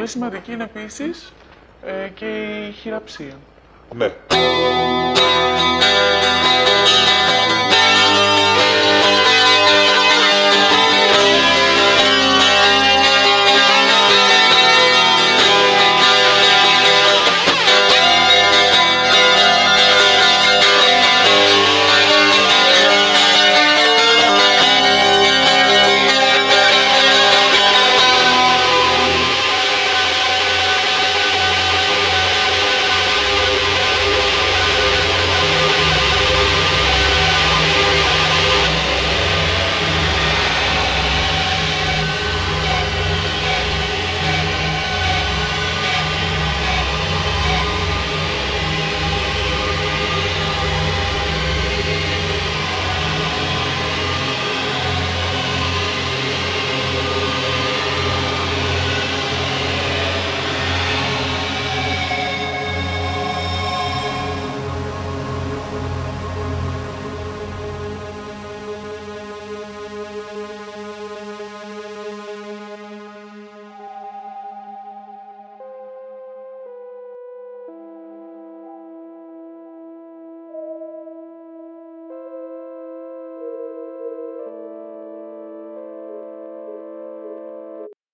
πολύ σημαντική είναι επίσης ε, και η χειραψία. Ναι.